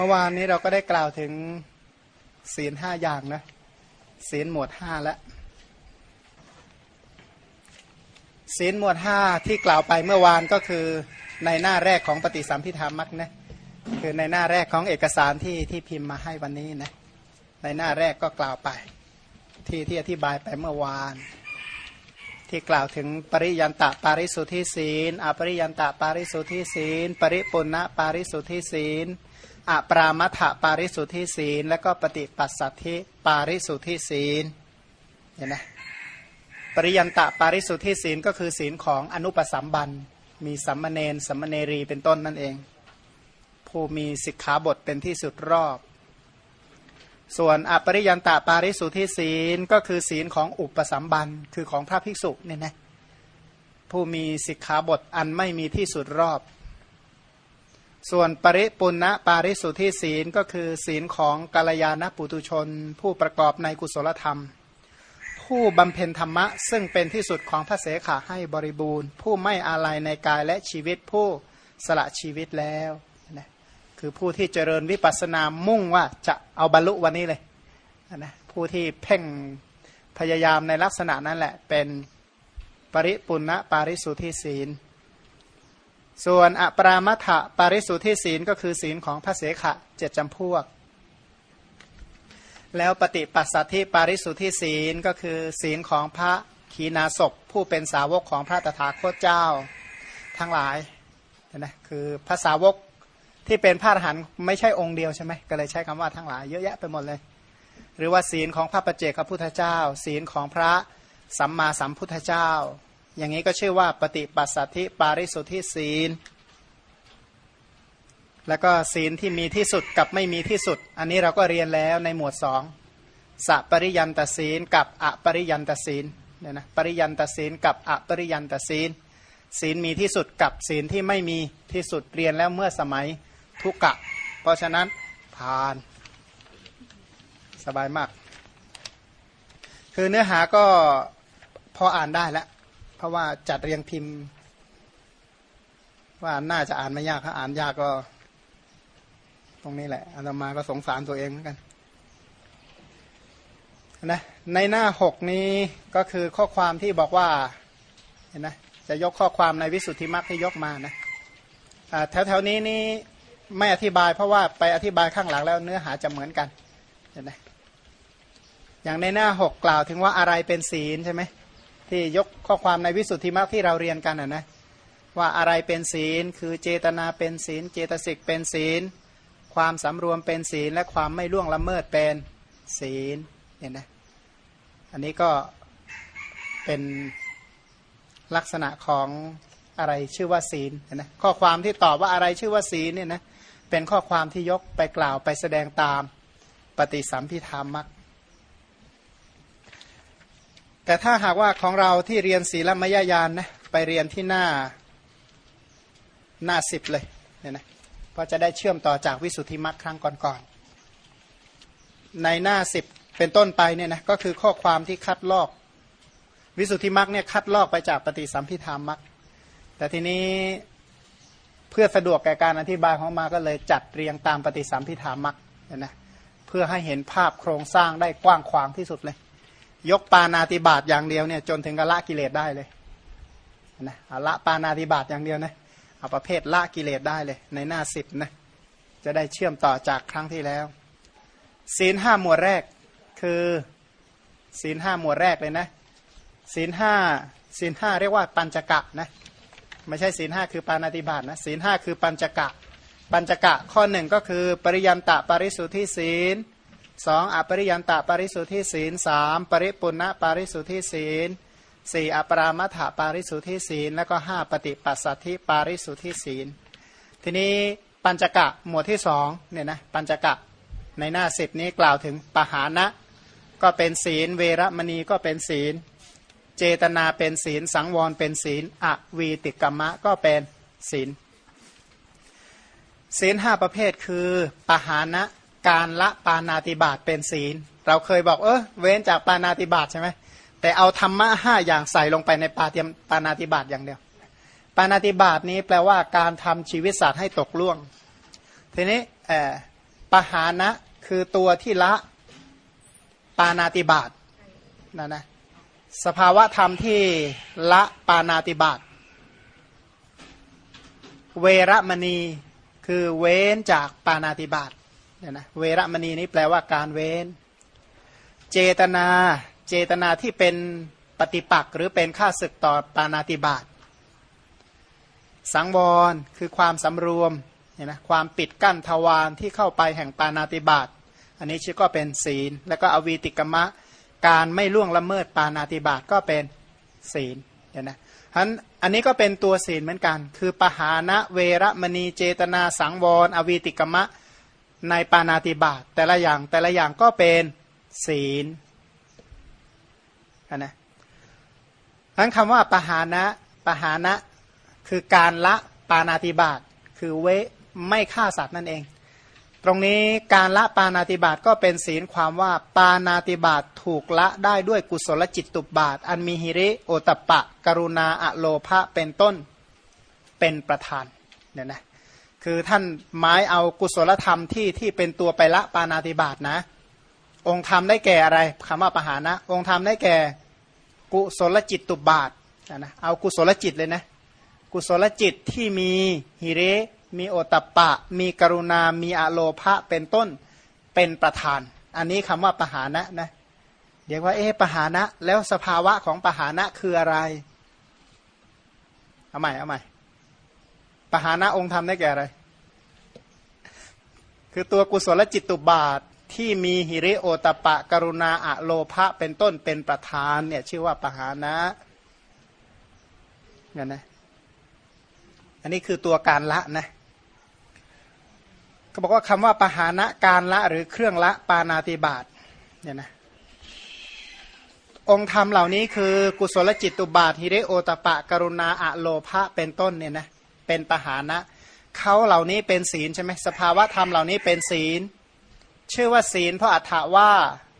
เมื่อวานนี้เราก็ได้กล่าวถึงศีลห้าอย่างนะศีลหมวดห้าแล้วศีลหมวดห้าที่กล่าวไปเมื่อวานก็คือในหน้าแรกของปฏิสัมพิธามักนะคือในหน้าแรกของเอกสารที่ที่พิมพ์มาให้วันนี้นะในหน้าแรกก็กล่าวไปที่ที่อธิบายไปเมื่อวาน ที่กล่าวถึงปริยันตะปาริสุทธิศีลอปริยันตะปาริสุทธิศีล ปริปุณณปาริสุทธิศีล อปรามัทปาริสุทธิศีล และก็ปฏิปัสสัทธิปาริสุทธิศีลเห็นไหมปริยันตะปาริสุทธิศีลก็คือศีลของอนุปสัมบันมีสัมมเนนสัมมเนรีเป็นต้นนั่นเอง ผู้มีสิกขาบทเป็นที่สุดรอบ ส่วนอปริยันตะปาริสุทธิศีลก็คือศีลของอุปสัมบันคือของพระภิกษุเนี่ยนะผู้มีสิกขาบทอันไม่มีที่สุดรอบ ส่วนปริปุณณปาริสุทธิศีลก็คือศีลของกาลยานปุตุชน ผู้ประกอบในกุศลธรรม ผู้บำเพ็ญธรรมะ ซึ่งเป็นที่สุดของพระเสขาให้บริบูรณ์ ผู้ไม่อาลัยในกายและชีวิตผู้สละชีวิตแล้วนะคือผู้ที่เจริญวิปัสสนามุ่งว่าจะเอาบรรลุวันนี้เลยนะผู้ที่เพ่งพยายามในลักษณะนั้นแหละเป็นปริปุณณปาริสุทธิศีล ส่วนอปรามัทะปาริสุทธิศีลก็คือศีลของพระเสขะเจ็ดจำพวก แล้วปฏิปัสสัทธิปาริสุทธิศีลก็คือศีลของพระขีณาศพผู้เป็นสาวกของพระตถาคตเจ้าทั้งหลายนะคือภาษาวกที่เป็นพระอรหันต์ไม่ใช่องค์เดียวใช่ไหมก็เลยใช้คำว่าทั้งหลายเยอะแยะไปหมดเลย หรือว่าศีลของพระประเจกพระพุทธเจ้า ศีลของพระสัมมาสัมพุทธเจ้า อย่างนี้ก็ชื่อว่าปฏิปัสสัทธิปาริสุทธิศีล แล้วก็ศีลที่มีที่สุดกับไม่มีที่สุด อันนี้เราก็เรียนแล้วในหมวดสองสัปริยันตศีลกับอปริยันตศีลเนี่ยนะปริยันตศีลกับอปริยันตศีล ศีลมีที่สุดกับศีลที่ไม่มีที่สุดเรียนแล้วเมื่อสมัยทุกกะ เพราะฉะนั้นผ่านสบายมาก คือเนื้อหาก็พออ่านได้แล้ว เพราะว่าจัดเรียงพิมพ์ ว่าน่าจะอ่านไม่ยากถ้าอ่านยากก็ ตรงนี้แหละอาตมาก็สงสารตัวเองเหมือนกันนะในหน้าหกนี้ก็คือข้อความที่บอกว่าเห็นนะจะยกข้อความในวิสุทธิมรรคที่ยกมานะแถวแถวนี้นี่ไม่อธิบายเพราะว่าไปอธิบายข้างหลังแล้วเนื้อหาจะเหมือนกันเห็นไหมอย่างในหน้าหกกล่าวถึงว่าอะไรเป็นศีลใช่ไหม ที่ยกข้อความในวิสุทธิมรรคที่เราเรียนกันนะนะว่าอะไรเป็นศีล คือเจตนาเป็นศีล เจตสิกเป็นศีล ความสำรวมเป็นศีล และความไม่ล่วงละเมิดเป็นศีลเนี่ยนะอันนี้ก็เป็นลักษณะของอะไรชื่อว่าศีลนะข้อความที่ตอบว่าอะไรชื่อว่าศีลเนี่ยนะเป็นข้อความที่ยกไปกล่าวไปแสดงตามปฏิสัมพิธามัก แต่ถ้าหากว่าของเราที่เรียนศีลมยญาณนะไปเรียนที่หน้าหน้าสิบเลยเนี่ยนะก็จะได้เชื่อมต่อจากวิสุทธิมรรคครั้งก่อนๆในหน้าสิบเป็นต้นไปเนี่ยนะก็คือข้อความที่คัดลอก วิสุทธิมรรคเนี่ยคัดลอกไปจากปฏิสัมพิธามมรรคแต่ทีนี้เพื่อสะดวกแก่การอธิบายของมาก็เลยจัดเรียงตามปฏิสัมพิธามมรรคเนี่ยนะเพื่อให้เห็นภาพโครงสร้างได้กว้างขวางที่สุดเลย ยกปานาติบาตอย่างเดียวเนี่ยจนถึงกละกิเลสได้เลยนะละปานาติบาตอย่างเดียวนะเอาประเภทละกิเลสได้เลยในหน้าสิบนะจะได้เชื่อมต่อจากครั้งที่แล้ว ศีลห้าหมวดแรกคือศีลห้าหมวดแรกเลยนะศีลห้าศีลห้าเรียกว่าปัญจกะนะไม่ใช่ศีลห้าคือปานาติบาตนะศีลห้าคือปัญจกะ ปัญจกะข้อหนึ่งก็คือปริยันตะปริสุทธิศีล สองอปริยันตปริสุทธิศีลสามปริปุณณปาริสุทธิศีลสี่อปรามัถปาริสุทธิศีล แล้วก็ห้าปฏิปัสสัทธิปาริสุทธิศีล ทีนี้ปัญจกะหมวดที่สองเนี่ยนะปัญจกะในหน้าสิบนี้กล่าวถึงปหานะ ก็เป็นศีล เวรมณีก็เป็นศีล เจตนาเป็นศีล สังวรเป็นศีลอวีติกรรมะก็เป็นศีล ศีลห้าประเภทคือ ปหานะ การละปานาติบาตเป็นศีล เราเคยบอกเออเว้นจากปานาติบาตใช่ไหมแต่เอาธรรมะห้าอย่างใส่ลงไปในปาเตียมปานาติบาตอย่างเดียว ปานาติบาตนี้แปลว่าการทำชีวิตสัตว์ให้ตกล่วง ทีนี้ปหานะคือตัวที่ละปานาติบาตนะนะสภาวะธรรมที่ละปานาติบาตเวรมณีคือเว้นจากปานาติบาต เนี่ยนะเวรมณีนี้แปลว่าการเว้น เจตนา เจตนาที่เป็นปฏิปักษ์หรือเป็นค่าศึกต่อปานาติบาตสังวรคือความสำรวมเนี่ยนะความปิดกั้นทวารที่เข้าไปแห่งปานาติบาตอันนี้ชื่อก็เป็นศีล แล้วก็อวีติกมะการไม่ล่วงละเมิดปานาติบาตก็เป็นศีลเนี่ยนะฉะนั้นอันนี้ก็เป็นตัวศีลเหมือนกัน คือปหานะเวรมณีเจตนาสังวร อวีติกมะ ในปานาติบาตแต่ละอย่างแต่ละอย่างก็เป็นศีลนะทั้นคำว่าปหานะปหานะคือการละปานาติบาตคือเวไม่ฆ่าสัตว์นั่นเอง ตรงนี้การละปานาติบาตก็เป็นศีลความว่าปานาติบาตถูกละได้ด้วยกุศลจิตตุบาท อันมีหิริโอตปะ กรุณาอะโลภะเป็นต้นเป็นประธานเนี่ยนะ คือท่านหมายเอากุศลธรรมที่ที่เป็นตัวไปละปานาติบาตนะ องค์ธรรมได้แก่อะไรคำว่าปหานะ องค์ธรรมได้แก่กุศลจิตตุบาทนะเอากุศลจิตเลยนะกุศลจิตที่มีหิริมีโอตปะ มีกรุณา มีอโลภะเป็นต้นเป็นประธาน อันนี้คำว่าปหานะนะเดี๋ยวว่าเอ๊ปหานะ แล้วสภาวะของปหานะคืออะไรเอาใหม่เอาใหม่ปหานะองค์ธรรมได้แก่อะไร คือตัวกุศลจิตตุบาทที่มีหิริโอตปะกรุณาอะโลภะเป็นต้นเป็นประธานเนี่ยชื่อว่าปหานะเนี่ยนะอันนี้คือตัวการละนะก็บอกว่าคำว่าปหานะการละหรือเครื่องละปานาติบาตเนี่ยนะองค์ธรรมเหล่านี้คือกุศลจิตตุบาทฮิริโอตปะ กรุณาอะโลภะเป็นต้นเนี่ยนะเป็นปหานะ เขาเหล่านี้เป็นศีลใช่ไหมสภาวะธรรมเหล่านี้เป็นศีล ชื่อว่าศีล เพราะอัฏฐาว่า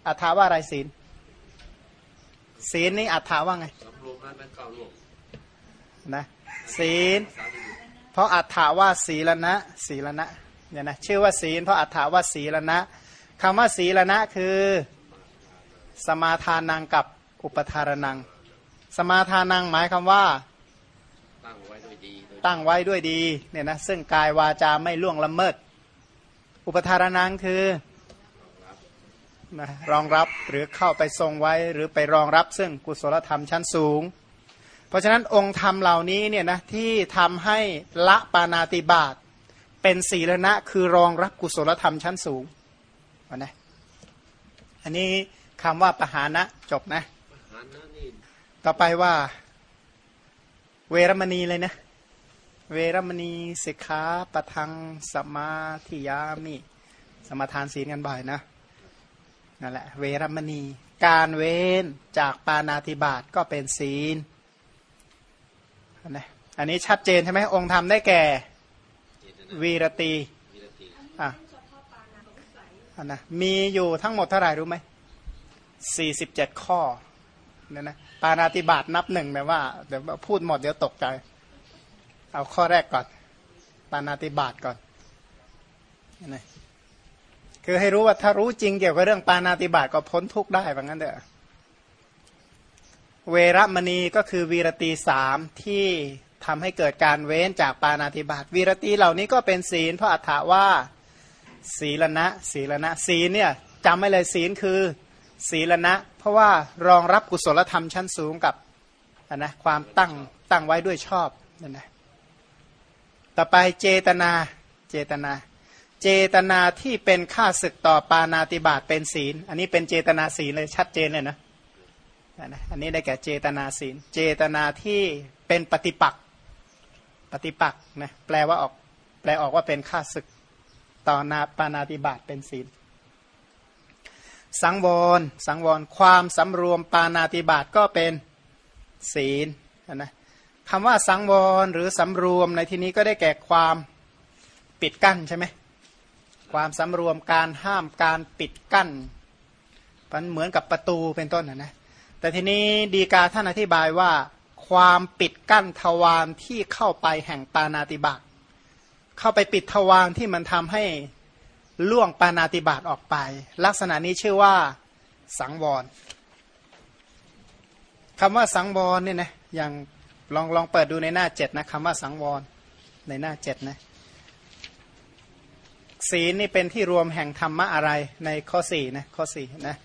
อัฏฐาว่าอะไรศีล ศีลนี่อัฏฐาว่าไงนะศีล เพราะอัฏฐาว่าศีลนะศีลนะเนี่ยนะชื่อว่าศีล เพราะอัฏฐาว่าศีลนะคำว่าศีลนะคือ สมาทานังกับอุปทารนัง สมาทานังหมายคำว่าตั้งไว้ด้วยดี ตั้งไว้ด้วยดีเนี่ยนะซึ่งกายวาจาไม่ล่วงละเมิด อุปทารนังคือนะรองรับหรือเข้าไปทรงไว้หรือไปรองรับซึ่งกุศลธรรมชั้นสูง เพราะฉะนั้นองค์ธรรมเหล่านี้เนี่ยนะที่ทำให้ละปานาติบาตเป็นศีลนะคือรองรับกุศลธรรมชั้นสูงนะอันนี้คำว่าปหานะจบนะ ต่อไปว่า เวรมณีเลยนะ เวรมณีสิกขาปะทังสมาธิยามิ สมาทานศีลกันบ่อยนะนั่นแหละเวรมณี การเว้นจากปานาธิบาตก็เป็นศีลนะอันนี้ชัดเจนใช่ไหมองค์ธรรมได้แก่ วีรตีอะนะมีอยู่ทั้งหมดเท่าไหร่รู้ไหมสี่สิบเจ็ดข้อเนี่ยนะปานาติบาตนับหนึ่งแบบว่าเดี๋ยวพูดหมดเดี๋ยวตกใจ เอาข้อแรกก่อน ปานาติบาตก่อนนะคือให้รู้ว่าถ้ารู้จริงเกี่ยวกับเรื่องปานาติบาตก็พ้นทุกข์ได้แบบนั้นเด้อเวรมณีก็คือวีรตีสามที่ทำให้เกิดการเว้นจากปานาติบาตวีรตีเหล่านี้ก็เป็นศีล เพราะอัฏฐาว่าศีลณะศีลณะศีลเนี่ยจำไม่เลยศีลคือ ศีลณะเพราะว่ารองรับกุศลธรรมชั้นสูงกับนะความตั้งตั้งไว้ด้วยชอบนั่นนะ ต่อไปเจตนาเจตนา เจตนาที่เป็นค่าศึกต่อปานาติบาตเป็นศีล อันนี้เป็นเจตนาศีลเลยชัดเจนเลยนะอันนี้ได้แก่เจตนาศีล เจตนาที่เป็นปฏิปักษ์ปฏิปักษ์นะแปลว่าออกแปลออกว่าเป็นค่าศึกต่อนาปานาติบาตเป็นศีล สังวรสังวรความสำรวมปานาติบาตก็เป็นศีลนะ คำว่าสังวรหรือสำรวมในที่นี้ก็ได้แก่ความปิดกั้นใช่ไหมความสำรวมการห้ามการปิดกั้นมันเหมือนกับประตูเป็นต้นนะนะแต่ทีนี้ดีกาท่านอธิบายว่า ความปิดกั้นทวารที่เข้าไปแห่งปานาติบาตเข้าไปปิดทวารที่มันทำให้ล่วงปานาติบาตออกไป ลักษณะนี้ชื่อว่าสังวรคำว่าสังวรเนี่ยนะอย่าง ลองลองเปิดดูในหน้าเจ็ดนะคำว่าสังวรในหน้าเจ็ดนะศีลนี่เป็นที่รวมแห่งธรรมะอะไรในข้อสี่นะข้อสี่นะ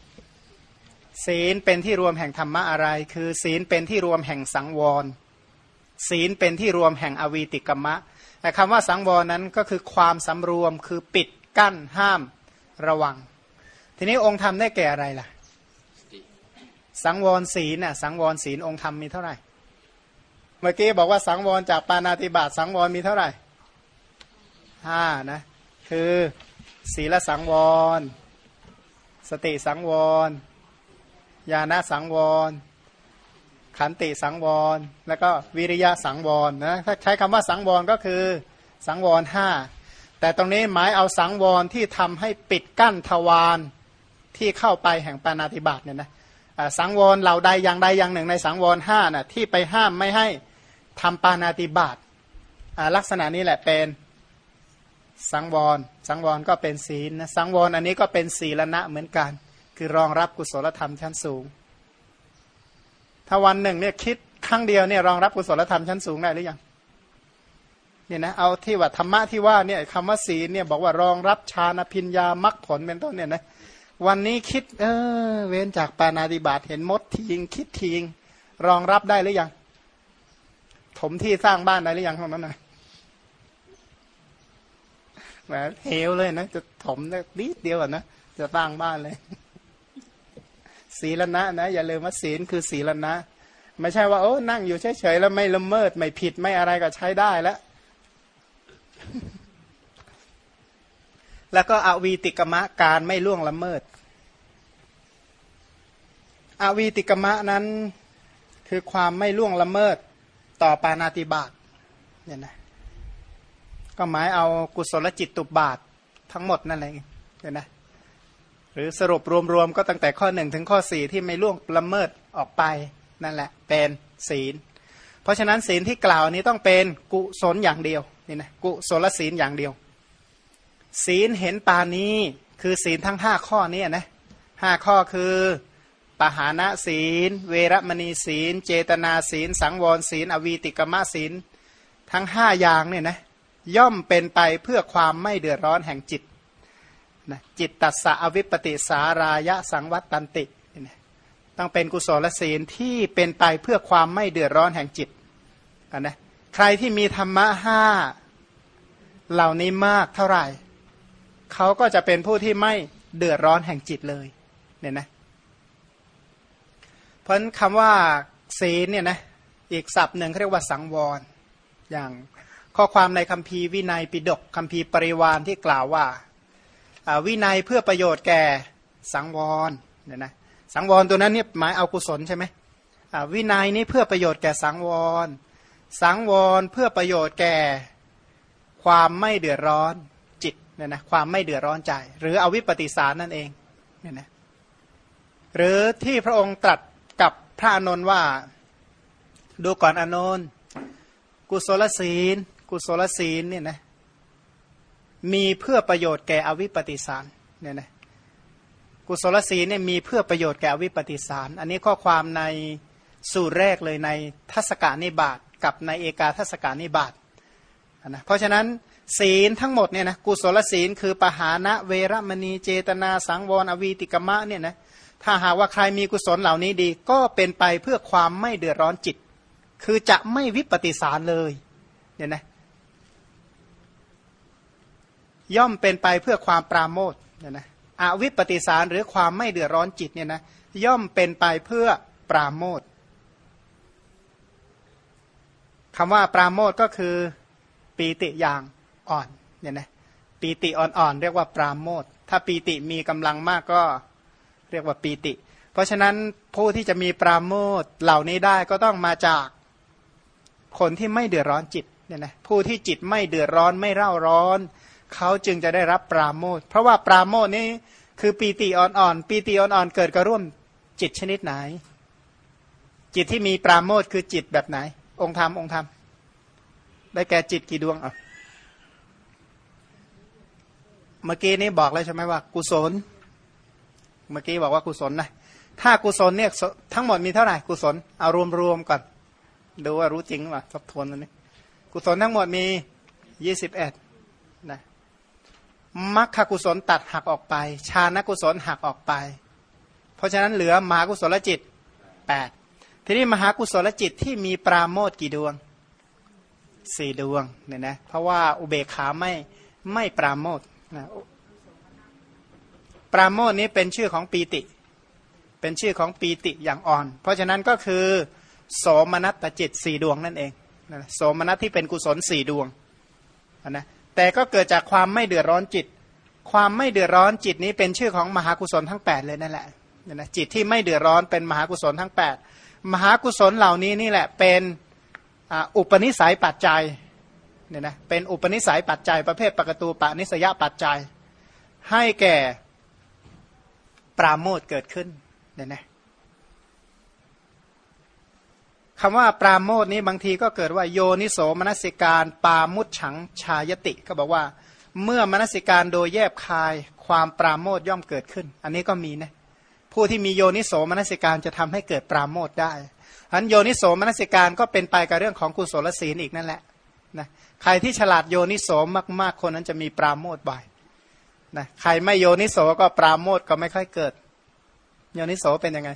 ศีลเป็นที่รวมแห่งธรรมะอะไร คือ ศีลเป็นที่รวมแห่งสังวร ศีลเป็นที่รวมแห่งอวีติกรรมะแต่คำว่าสังวรนั้นก็คือความสำรวมคือปิดกั้นห้ามระวัง ทีนี้องค์ธรรมได้แก่อะไรล่ะ สังวรศีลน่ะสังวรศีลองค์ธรรมมีเท่าไหร่ เมื่อกี้บอกว่าสังวรจากปานาติบาตสังวรมีเท่าไหร่ห้านะ คือศีลสังวร สติสังวร ญาณสังวร ขันติสังวร แล้วก็วิริยะสังวรนะถ้าใช้คำว่าสังวรก็คือสังวรห้าแต่ตรงนี้หมายเอาสังวรที่ทำให้ปิดกั้นทวารที่เข้าไปแห่งปานาติบาตเนี่ยนะสังวรเหล่าใดอย่างใดอย่างหนึ่งในสังวรห้าน่ะที่ไปห้ามไม่ให้ ทำปานาติบาตลักษณะนี้แหละเป็นสังวร สังวรก็เป็นศีลนะสังวรอันนี้ก็เป็นศีลณะเหมือนกัน คือรองรับกุศลธรรมชั้นสูง ถ้าวันหนึ่งเนี่ยคิดครั้งเดียวเนี่ยรองรับกุศลธรรมชั้นสูงได้หรือยังเนี่ยนะเอาที่ว่าธรรมะที่ว่าเนี่ยคำว่าศีลเนี่ยบอกว่ารองรับฌานพิญญามรรคผลเป็นต้นเนี่ยนะวันนี้คิดเออเว้นจากปานาติบาตเห็นมดทิงคิดทิงรองรับได้หรือยัง มที่สร้างบ้านได้หรือยังของนั้นนะแหมเหวเลยนะจะถมได้นิดเดียวนะจะสร้างบ้านเลย ศีลนะนะ อย่าลืมว่าศีลคือศีลนะไม่ใช่ว่าโอ้นั่งอยู่เฉยๆแล้วไม่ละเมิด ไม่ผิดไม่อะไรก็ใช้ได้แล้วแล้วก็อวีติกมะการไม่ล่วงละเมิด อวีติกมะนั้นคือความไม่ล่วงละเมิด ต่อปานาติบาตเนี่ยนะก็หมายเอากุศลจิตตุบาททั้งหมดนั่นเองเนี่ยนะหรือสรุปรวมๆก็ตั้งแต่ข้อหนึ่งถึงข้อสี่ที่ไม่ล่วงละเมิดออกไปนั่นแหละ เป็นศีล เพราะฉะนั้นศีลที่กล่าวนี้ต้องเป็นกุศลอย่างเดียวนี่นะกุศลศีลอย่างเดียว ศีลเห็นปานี้คือศีลทั้งห้าข้อนี้นะห้าข้อคือ ปหานะศีล เวรมณีศีล เจตนาศีล สังวรศีล อวีติกมะศีล ทั้งห้าอย่างเนี่ยนะย่อมเป็นไปเพื่อความไม่เดือดร้อนแห่งจิตนะจิตตัสสะอวิปติสารายะสังวัตตันติ ต้องเป็นกุศลศีลที่เป็นไปเพื่อความไม่เดือดร้อนแห่งจิตนะใครที่มีธรรมะห้าเหล่านี้มากเท่าไหร่ เขาก็จะเป็นผู้ที่ไม่เดือดร้อนแห่งจิตเลยเนี่ยนะ เพราะคำว่าศีลเนี่ยนะอีกศัพท์หนึ่งเขาเรียกว่าสังวร อย่างข้อความในคัมภีร์วินัยปิดกคัมภีร์ปริวานที่กล่าวว่าวินัยเพื่อประโยชน์แก่สังวรเนี่ยนะสังวรตัวนั้นเนี่ยหมายเอากุศลใช่ไหมวินัยนี้เพื่อประโยชน์แก่สังวร สังวรเพื่อประโยชน์แก่ความไม่เดือดร้อนจิตเนี่ยนะความไม่เดือดร้อนใจ หรืออวิปปิสารนั่นเองเนี่ยนะหรือที่พระองค์ตรัส พระอนนท์ว่าดูก่อนอนนท์กุศลศีล กุศลศีลเนี่ยนะมีเพื่อประโยชน์แก่อวิปปิสารเนี่ยนะกุศลศีลเนี่ยมีเพื่อประโยชน์แก่อวิปปิสาร อันนี้ข้อความในสูตรแรกเลยในทัศกานิบาตกับในเอกาทัศกานิบาตนะเพราะฉะนั้นศีลทั้งหมดเนี่ยนะกุศลศีลคือปหานะเวรมณีเจตนาสังวรอวีติกมะเนี่ยนะ ถ้าหากว่าใครมีกุศลเหล่านี้ดี ก็เป็นไปเพื่อความไม่เดือดร้อนจิต คือจะไม่วิปฏิสารเลยเนี่ยนะย่อมเป็นไปเพื่อความปราโมทเนี่ยนะอวิปปิสารหรือความไม่เดือดร้อนจิตเนี่ยนะย่อมเป็นไปเพื่อปราโมทคำว่าปราโมทก็คือปีติอย่างอ่อนเนี่ยนะปีติอ่อนๆเรียกว่าปราโมทถ้าปีติมีกำลังมากก็ เรียกว่าปีติ เพราะฉะนั้นผู้ที่จะมีปราโมทเหล่านี้ได้ก็ต้องมาจากคนที่ไม่เดือดร้อนจิตเนี่ยนะผู้ที่จิตไม่เดือดร้อนไม่เร่าร้อน เขาจึงจะได้รับปราโมทเพราะว่าปราโมทนี้คือปีติอ่อนๆปีติอ่อนๆเกิดกระร่วมจิตชนิดไหน จิตที่มีปราโมทคือจิตแบบไหน องค์ธรรมองค์ธรรมได้แก่จิตกี่ดวงอะเมื่อกี้นี้บอกแล้วใช่ไหมว่า กุศล เมื่อกี้บอกว่ากุศลนะถ้ากุศลเนี่ยทั้งหมดมีเท่าไหร่กุศลเอารวมๆก่อนดูว่ารู้จริงว่าทบทวนตัวนี้ กุศลทั้งหมดมียี่สิบเอ็ดนะมัคคกุศลตัดหักออกไป ชาณกุศลหักออกไป เพราะฉะนั้นเหลือมหากุศลจิตแปดทีนี้มหากุศลจิตที่มีปราโมทกี่ดวงสี่ดวงเนี่ยนะเพราะว่าอุเบกขาไม่ไม่ปราโมทนะ ปราโมทนี้เป็นชื่อของปีติ เป็นชื่อของปีติอย่างอ่อน เพราะฉะนั้นก็คือโสมนัตจิตสี่ดวงนั่นเองโสมนัตที่เป็นกุศลสี่ดวงนะแต่ก็เกิดจากความไม่เดือดร้อนจิต ความไม่เดือดร้อนจิตนี้เป็นชื่อของมหากุศลทั้ง 8 เลยนั่นแหละนะจิตที่ไม่เดือดร้อนเป็นมหากุศลทั้ง 8 มหากุศลเหล่านี้นี่แหละเป็นอุปนิสัยปัจจัยเนี่ยนะเป็นอุปนิสัยปัจจัยประเภทปกตูปนิสยปัจจัย ให้แก่ ปราโมทเกิดขึ้นเนี่ยนะคำว่าปราโมทนี้บางทีก็เกิดว่าโยนิโสมนสิการปามุดฉังชายติ ก็บอกว่า เมื่อมนสิการโดยแยบคายความปราโมทย่อมเกิดขึ้น อันนี้ก็มีนะผู้ที่มีโยนิโสมนสิการจะทำให้เกิดปราโมทได้อันโยนิโสมนสิการก็เป็นไปกับเรื่องของกุศลศีลอีกนั่นแหละนะใครที่ฉลาดโยนิโสมากๆคนนั้นจะมีปราโมทบ่อย นะใครไม่โยนิโสก็ปราโมทก็ไม่ค่อยเกิด โยนิโสเป็นยังไง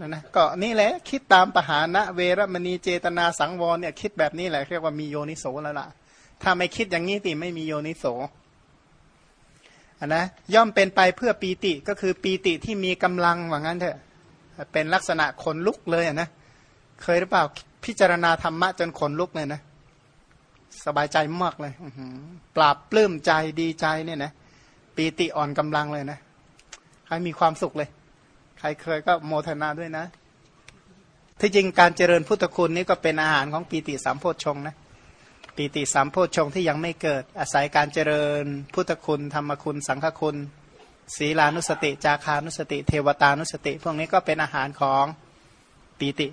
นะนะก็นี่แหละคิดตามปหานะเวรมณีเจตนาสังวรเนี่ยคิดแบบนี้แหละเรียกว่ามีโยนิโสแล้วล่ะ ถ้าไม่คิดอย่างนี้ติไม่มีโยนิโสนนะย่อมเป็นไปเพื่อปีติก็คือปีติที่มีกำลังว่างั้นเถอะ เป็นลักษณะขนลุกเลยนะ เคยหรือเปล่าพิจารณาธรรมะจนขนลุกเลยนะ สบายใจมากเลยปราบปลื้มใจดีใจเนี่ยนะปีติอ่อนกำลังเลยนะใครมีความสุขเลย ใครเคยก็โมทนาด้วยนะ ที่จริงการเจริญพุทธคุณนี่ก็เป็นอาหารของปีติสามโพชฌงนะปีติสามโพชฌงที่ยังไม่เกิด อาศัยการเจริญพุทธคุณ ธรรมคุณ สังฆคุณศีลานุสติ จาคานุสติ เทวตานุสติ พวกนี้ก็เป็นอาหารของปีติ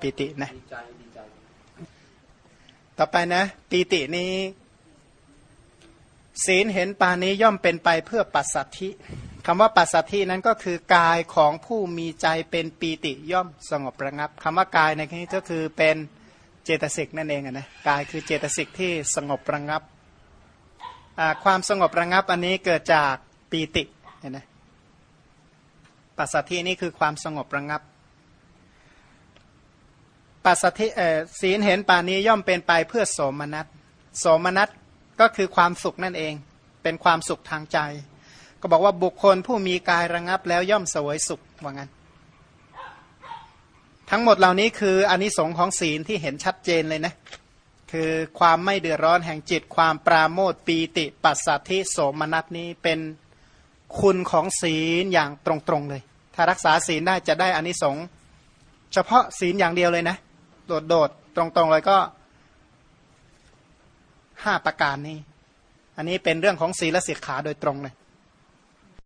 ปีตินะ ต่อไปนะ ปีตินี้ ศีลเห็นปานี้ย่อมเป็นไปเพื่อปัสสัทธิคำว่าปัสสัทธินั้นก็คือกายของผู้มีใจเป็นปีติย่อมสงบระงับคำว่ากายในที่นี้ก็คือเป็นเจตสิกนั่นเองนะกายคือเจตสิกที่สงบระงับความสงบระงับอันนี้เกิดจากปีติเห็นไหมปัสสัทธินี้คือความสงบระงับ ปัสสัทธิศีลเห็นป่านี้ย่อมเป็นไปเพื่อโสมนัสโสมนัสก็คือความสุขนั่นเอง เป็นความสุขทางใจ ก็บอกว่าบุคคลผู้มีกายระงับแล้วย่อมสวยสุขว่างั้น ทั้งหมดเหล่านี้คืออนนิสงค์ของศีลที่เห็นชัดเจนเลยนะ คือความไม่เดือดร้อนแห่งจิต ความปราโมทปีติปัสสัทธิโสมนัสนี้เป็นคุณของศีลอย่างตรงๆเลย ถ้ารักษาศีลได้จะได้อนนิสงส์เฉพาะศีลอย่างเดียวเลยนะ โดดๆตรงๆเลยก็ห้าประการนี้ อันนี้เป็นเรื่องของศีลสิกขาโดยตรงเลย